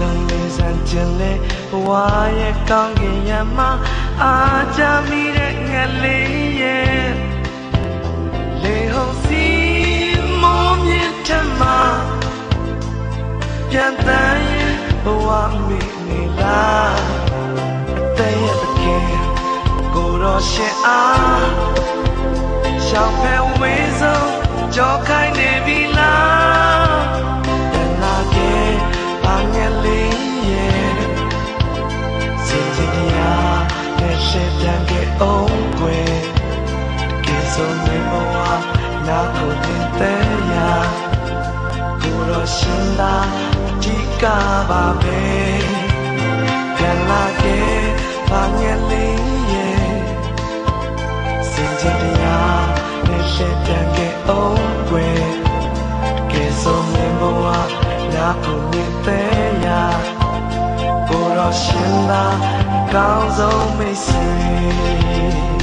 ဆုံးလေးစံကျင်လေဘဝရဲ့ကောင်းကင်ရမအားကြမိတဲ့ငလေးရဲ့လေဟုန်စီမောမြင့်ထမပြန်တန်းရဲ့ဘဝမိနေလားအသက်ရဲ့တကယ်ကိုတော့ရှင်အားရှောင်ဖယ်ဝေးဆုံးကြောခိုင်းနေပြီလား ပြန်ခဲ့အောင်ကွယ်တကယ်ဆုံးနေဘဝနာကိုတင်တဲ့ရာကိုတော့ရှင်သာအဓိကပါပဲပြန်လာခဲ့ဘာငယ်လေးရဲ့စင်ကြင်တရားနဲ့ရှေ့ပြန်ခဲ့အောင်ကွယ်တကယ်ဆုံးနေဘဝနာကိုနေတဲ့ရာကို တော့ရှင်သာအကောင်းဆုံးမိတ်ဆွေ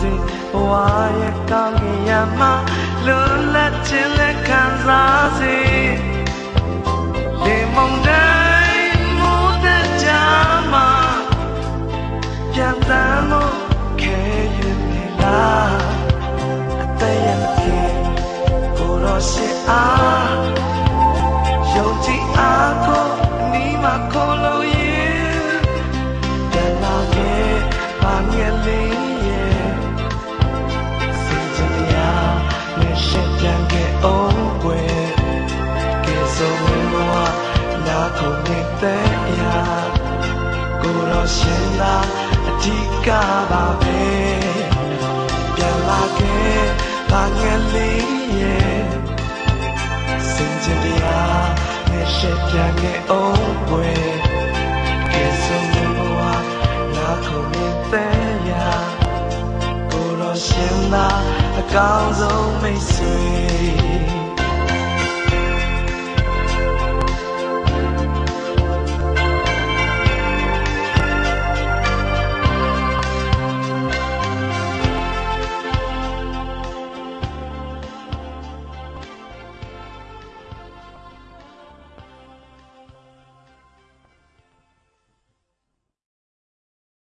စေဘဝရဲ့ကောင်းကင်ရမလွတ်လပ်ခြင်းလက်ခံစားစေလေမုန်တိုင်းမိုးတဲ့ကြမှာပြန်တမ်းလို့ခဲရနေလားအသက်ရဲ့မခင်ကိုတော့ရှိအားယုံကြည်အားကိုအနီးမှာခေါ်လို့ရင်ပြန်လာခဲ့ပါငယ်လေး ကိုနေတဲ့ရာကိုတော့ရှင်သာအဓိကပါပဲပြန်လာခဲ့ပါငယ်လေးရဲ့စင်ကြယ်ရာနဲ့ရှက်ပြန်ခဲ့အောင်ကွယ် que son boa la comida ကိုတော့ရှင်သာအကောင်းဆုံးမိတ်ဆွေ